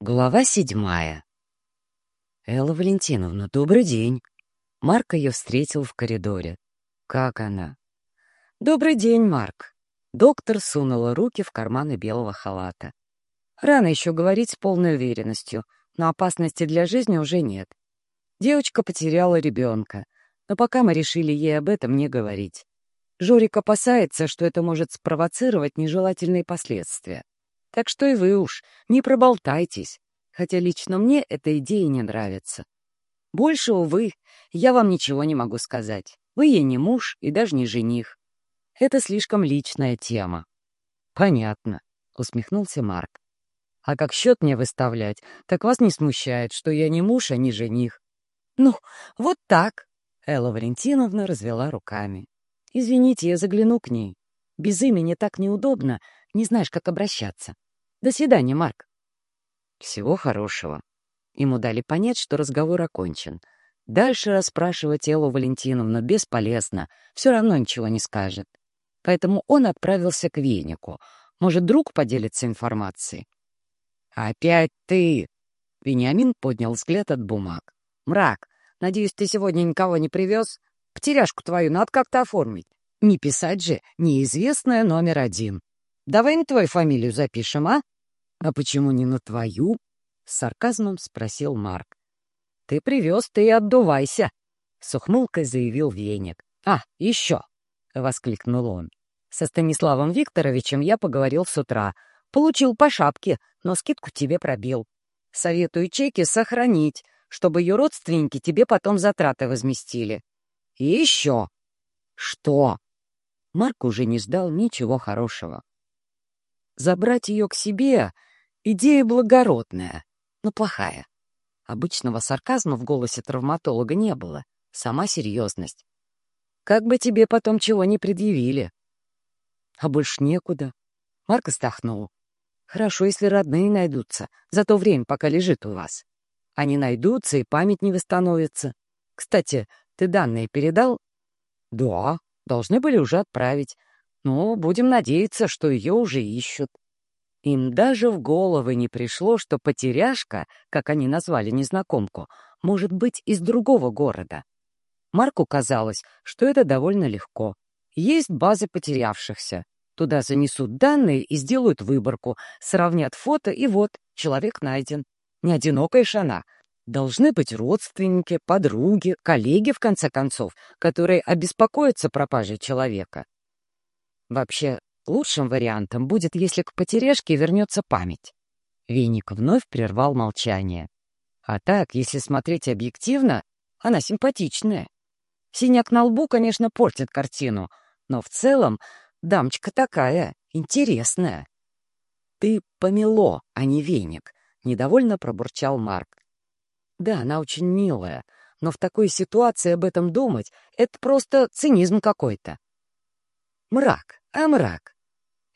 Глава седьмая. «Элла Валентиновна, добрый день!» Марк ее встретил в коридоре. «Как она?» «Добрый день, Марк!» Доктор сунула руки в карманы белого халата. Рано еще говорить с полной уверенностью, но опасности для жизни уже нет. Девочка потеряла ребенка, но пока мы решили ей об этом не говорить. Жорик опасается, что это может спровоцировать нежелательные последствия. Так что и вы уж не проболтайтесь, хотя лично мне эта идея не нравится. Больше, увы, я вам ничего не могу сказать. Вы ей не муж и даже не жених. Это слишком личная тема. Понятно, усмехнулся Марк. А как счет мне выставлять, так вас не смущает, что я не муж, а не жених. Ну, вот так. Элла Валентиновна развела руками. Извините, я загляну к ней. Без имени так неудобно, не знаешь, как обращаться. До свидания, Марк. Всего хорошего. Ему дали понять, что разговор окончен. Дальше расспрашивать Эллу Валентиновну бесполезно, все равно ничего не скажет. Поэтому он отправился к венику. Может, друг поделится информацией? «Опять ты!» Вениамин поднял взгляд от бумаг. «Мрак, надеюсь, ты сегодня никого не привез? Потеряшку твою надо как-то оформить. Не писать же неизвестная номер один. Давай на твою фамилию запишем, а? А почему не на твою? С сарказмом спросил Марк. Ты привез, ты и отдувайся, с ухмылкой заявил Веник. А, еще, воскликнул он. Со Станиславом Викторовичем я поговорил с утра. Получил по шапке, но скидку тебе пробил. Советую чеки сохранить, чтобы ее родственники тебе потом затраты возместили. И еще. Что? Марк уже не ждал ничего хорошего. Забрать ее к себе — идея благородная, но плохая. Обычного сарказма в голосе травматолога не было, сама серьезность. Как бы тебе потом чего не предъявили. А больше некуда. Марк стахнул. Хорошо, если родные найдутся, за то время, пока лежит у вас. Они найдутся, и память не восстановится. Кстати, ты данные передал? Да, должны были уже отправить. Но будем надеяться, что ее уже ищут. Им даже в головы не пришло, что потеряшка, как они назвали незнакомку, может быть из другого города. Марку казалось, что это довольно легко. Есть базы потерявшихся. Туда занесут данные и сделают выборку, сравнят фото, и вот, человек найден. Не одинокая шана. Должны быть родственники, подруги, коллеги, в конце концов, которые обеспокоятся пропажей человека. Вообще, лучшим вариантом будет, если к потеряшке вернется память. Веник вновь прервал молчание. А так, если смотреть объективно, она симпатичная. Синяк на лбу, конечно, портит картину, но в целом дамочка такая, интересная. «Ты помело, а не веник», — недовольно пробурчал Марк. «Да, она очень милая, но в такой ситуации об этом думать — это просто цинизм какой-то. Мрак, а мрак.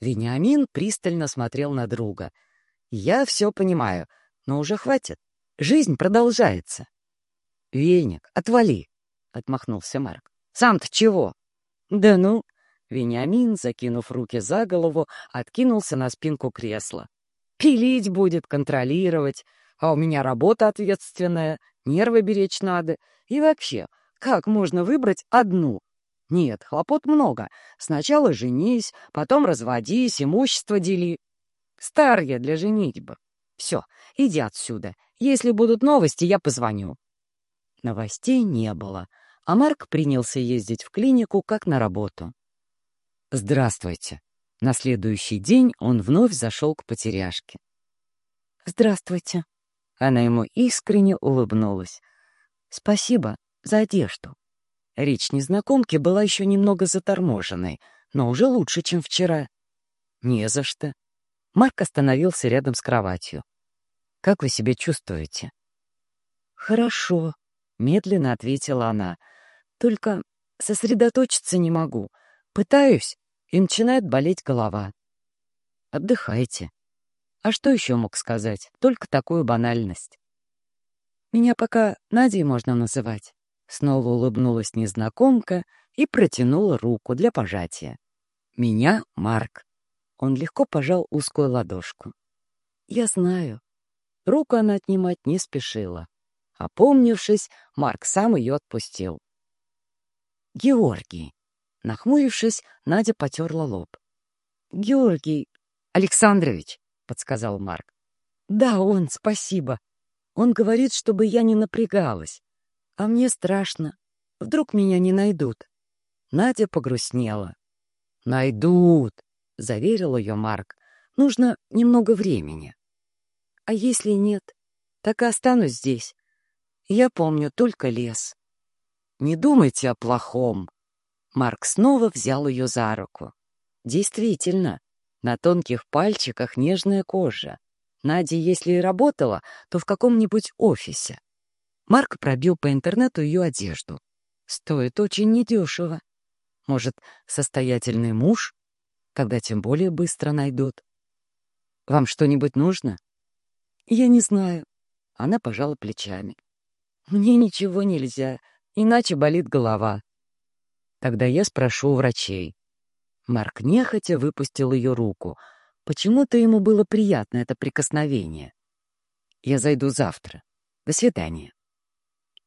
Вениамин пристально смотрел на друга. Я все понимаю, но уже хватит. Жизнь продолжается. Веник, отвали, отмахнулся Марк. Сам-то чего? Да ну, Вениамин, закинув руки за голову, откинулся на спинку кресла. Пилить будет, контролировать, а у меня работа ответственная, нервы беречь надо. И вообще, как можно выбрать одну, нет, хлопот много. Сначала женись, потом разводись, имущество дели. Стар я для женитьбы. Все, иди отсюда. Если будут новости, я позвоню. Новостей не было, а Марк принялся ездить в клинику как на работу. «Здравствуйте». На следующий день он вновь зашел к потеряшке. «Здравствуйте». Она ему искренне улыбнулась. «Спасибо за одежду». Речь незнакомки была еще немного заторможенной, но уже лучше, чем вчера. «Не за что». Марк остановился рядом с кроватью. «Как вы себя чувствуете?» «Хорошо», — медленно ответила она. «Только сосредоточиться не могу. Пытаюсь, и начинает болеть голова». «Отдыхайте». А что еще мог сказать? Только такую банальность. «Меня пока Надей можно называть». Снова улыбнулась незнакомка и протянула руку для пожатия. «Меня Марк». Он легко пожал узкую ладошку. «Я знаю». Руку она отнимать не спешила. Опомнившись, Марк сам ее отпустил. «Георгий!» Нахмурившись, Надя потерла лоб. «Георгий Александрович!» — подсказал Марк. «Да, он, спасибо. Он говорит, чтобы я не напрягалась. А мне страшно. Вдруг меня не найдут». Надя погрустнела. «Найдут!» — заверил ее Марк. «Нужно немного времени». «А если нет, так и останусь здесь. Я помню только лес». «Не думайте о плохом». Марк снова взял ее за руку. «Действительно, на тонких пальчиках нежная кожа. Надя, если и работала, то в каком-нибудь офисе. Марк пробил по интернету ее одежду. Стоит очень недешево. Может, состоятельный муж? Когда тем более быстро найдут. Вам что-нибудь нужно? Я не знаю. Она пожала плечами. Мне ничего нельзя, иначе болит голова. Тогда я спрошу у врачей. Марк нехотя выпустил ее руку — Почему-то ему было приятно это прикосновение. «Я зайду завтра. До свидания».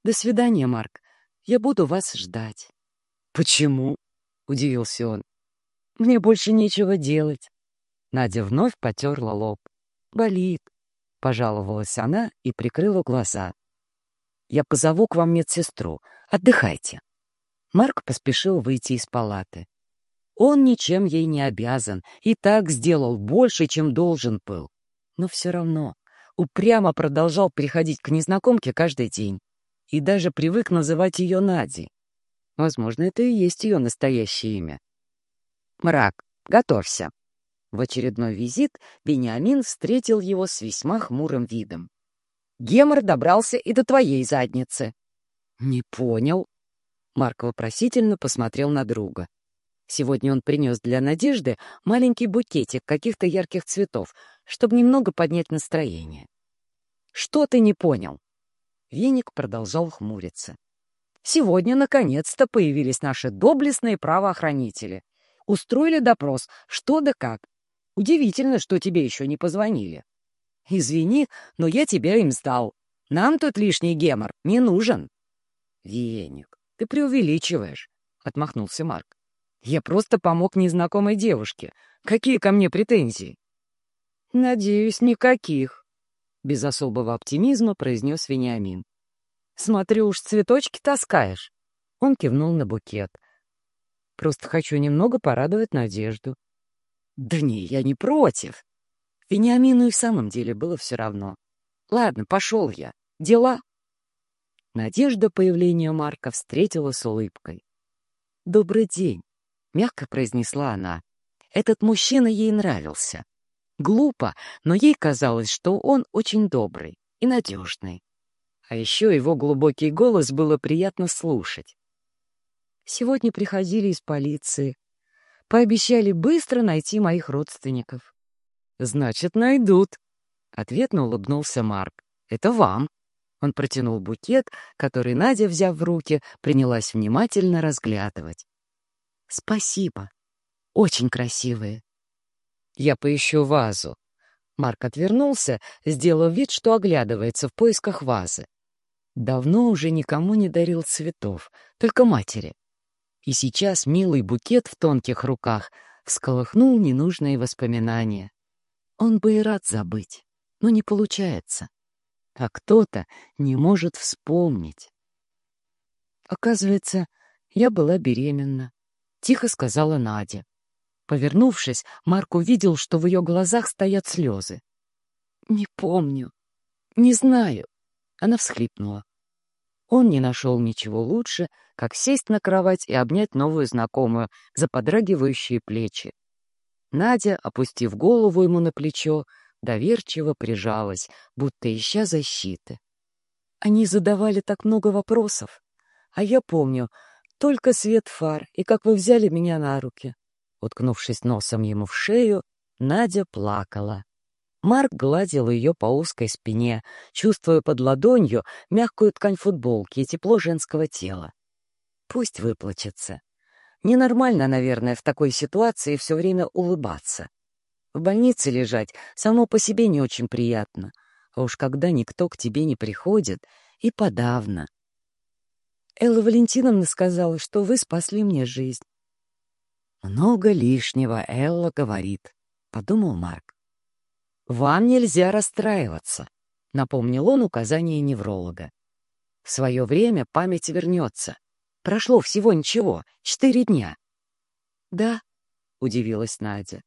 «До свидания, Марк. Я буду вас ждать». «Почему?» — удивился он. «Мне больше нечего делать». Надя вновь потерла лоб. «Болит», — пожаловалась она и прикрыла глаза. «Я позову к вам медсестру. Отдыхайте». Марк поспешил выйти из палаты. Он ничем ей не обязан и так сделал больше, чем должен был. Но все равно упрямо продолжал приходить к незнакомке каждый день и даже привык называть ее Надей. Возможно, это и есть ее настоящее имя. «Мрак, готовься!» В очередной визит Бениамин встретил его с весьма хмурым видом. «Гемор добрался и до твоей задницы». «Не понял». Марк вопросительно посмотрел на друга. Сегодня он принес для Надежды маленький букетик каких-то ярких цветов, чтобы немного поднять настроение. «Что ты не понял?» Веник продолжал хмуриться. «Сегодня, наконец-то, появились наши доблестные правоохранители. Устроили допрос, что да как. Удивительно, что тебе еще не позвонили. Извини, но я тебя им сдал. Нам тут лишний гемор не нужен». «Веник, ты преувеличиваешь», — отмахнулся Марк. Я просто помог незнакомой девушке. Какие ко мне претензии? Надеюсь, никаких. Без особого оптимизма произнес Вениамин. Смотрю, уж цветочки таскаешь. Он кивнул на букет. Просто хочу немного порадовать Надежду. Да не, я не против. Вениамину и в самом деле было все равно. Ладно, пошел я. Дела? Надежда появление Марка встретила с улыбкой. «Добрый день. — мягко произнесла она. Этот мужчина ей нравился. Глупо, но ей казалось, что он очень добрый и надежный. А еще его глубокий голос было приятно слушать. Сегодня приходили из полиции. Пообещали быстро найти моих родственников. «Значит, найдут», — ответно улыбнулся Марк. «Это вам». Он протянул букет, который Надя, взяв в руки, принялась внимательно разглядывать. Спасибо. Очень красивые. Я поищу вазу. Марк отвернулся, сделав вид, что оглядывается в поисках вазы. Давно уже никому не дарил цветов, только матери. И сейчас милый букет в тонких руках всколыхнул ненужные воспоминания. Он бы и рад забыть, но не получается. А кто-то не может вспомнить. Оказывается, я была беременна. — тихо сказала Надя. Повернувшись, Марк увидел, что в ее глазах стоят слезы. «Не помню. Не знаю». Она всхлипнула. Он не нашел ничего лучше, как сесть на кровать и обнять новую знакомую за подрагивающие плечи. Надя, опустив голову ему на плечо, доверчиво прижалась, будто ища защиты. Они задавали так много вопросов. А я помню, только свет фар, и как вы взяли меня на руки. Уткнувшись носом ему в шею, Надя плакала. Марк гладил ее по узкой спине, чувствуя под ладонью мягкую ткань футболки и тепло женского тела. Пусть выплачется. Ненормально, наверное, в такой ситуации все время улыбаться. В больнице лежать само по себе не очень приятно. А уж когда никто к тебе не приходит, и подавно. Элла Валентиновна сказала, что вы спасли мне жизнь. «Много лишнего Элла говорит», — подумал Марк. «Вам нельзя расстраиваться», — напомнил он указание невролога. «В свое время память вернется. Прошло всего ничего, четыре дня». «Да», — удивилась Надя.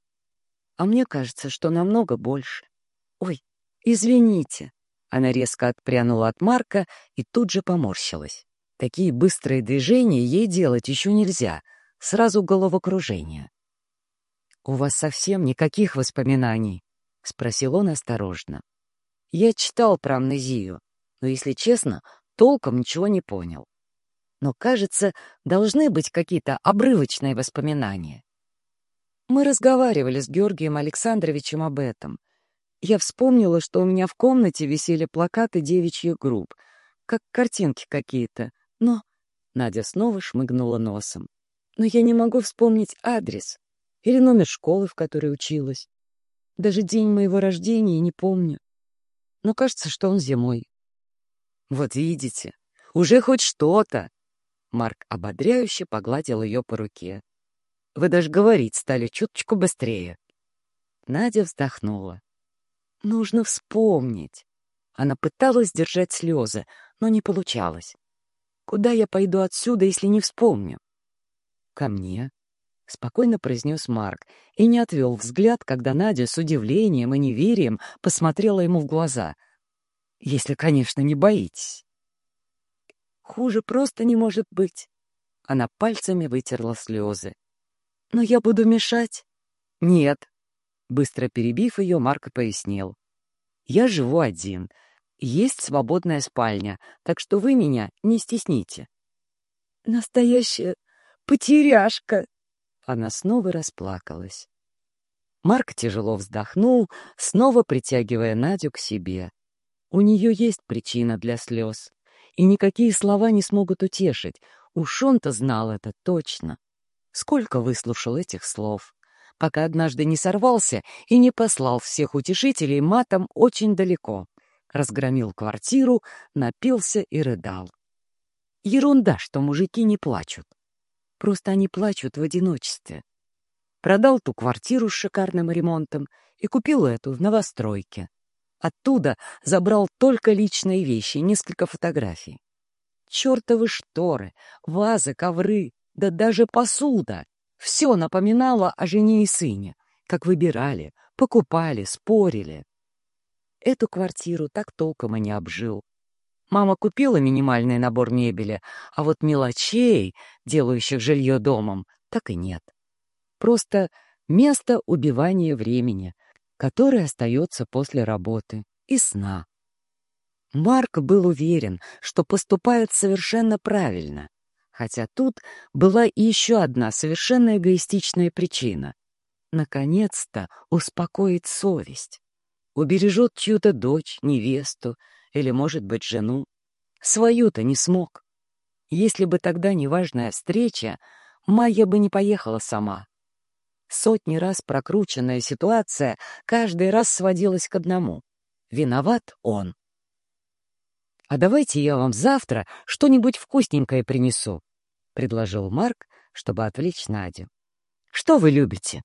«А мне кажется, что намного больше. Ой, извините». Она резко отпрянула от Марка и тут же поморщилась. Такие быстрые движения ей делать еще нельзя, сразу головокружение. «У вас совсем никаких воспоминаний?» — спросил он осторожно. «Я читал про амнезию, но, если честно, толком ничего не понял. Но, кажется, должны быть какие-то обрывочные воспоминания. Мы разговаривали с Георгием Александровичем об этом. Я вспомнила, что у меня в комнате висели плакаты девичьих групп, как картинки какие-то, но... Надя снова шмыгнула носом. Но я не могу вспомнить адрес или номер школы, в которой училась. Даже день моего рождения не помню. Но кажется, что он зимой. Вот видите, уже хоть что-то. Марк ободряюще погладил ее по руке. Вы даже говорить стали чуточку быстрее. Надя вздохнула. Нужно вспомнить. Она пыталась держать слезы, но не получалось. Куда я пойду отсюда, если не вспомню? Ко мне, — спокойно произнес Марк и не отвел взгляд, когда Надя с удивлением и неверием посмотрела ему в глаза. «Если, конечно, не боитесь». «Хуже просто не может быть». Она пальцами вытерла слезы. «Но я буду мешать?» «Нет». Быстро перебив ее, Марк пояснил. «Я живу один, есть свободная спальня, так что вы меня не стесните. Настоящая потеряшка. Она снова расплакалась. Марк тяжело вздохнул, снова притягивая Надю к себе. У нее есть причина для слез, и никакие слова не смогут утешить. Уж он-то знал это точно. Сколько выслушал этих слов, пока однажды не сорвался и не послал всех утешителей матом очень далеко разгромил квартиру, напился и рыдал. Ерунда, что мужики не плачут. Просто они плачут в одиночестве. Продал ту квартиру с шикарным ремонтом и купил эту в новостройке. Оттуда забрал только личные вещи, несколько фотографий. Чертовы шторы, вазы, ковры, да даже посуда. Все напоминало о жене и сыне, как выбирали, покупали, спорили. Эту квартиру так толком и не обжил. Мама купила минимальный набор мебели, а вот мелочей, делающих жилье домом, так и нет. Просто место убивания времени, которое остается после работы и сна. Марк был уверен, что поступает совершенно правильно, хотя тут была и еще одна совершенно эгоистичная причина. Наконец-то успокоить совесть убережет чью-то дочь, невесту или, может быть, жену. Свою-то не смог. Если бы тогда неважная встреча, Майя бы не поехала сама. Сотни раз прокрученная ситуация каждый раз сводилась к одному. Виноват он. «А давайте я вам завтра что-нибудь вкусненькое принесу», — предложил Марк, чтобы отвлечь Надю. «Что вы любите?»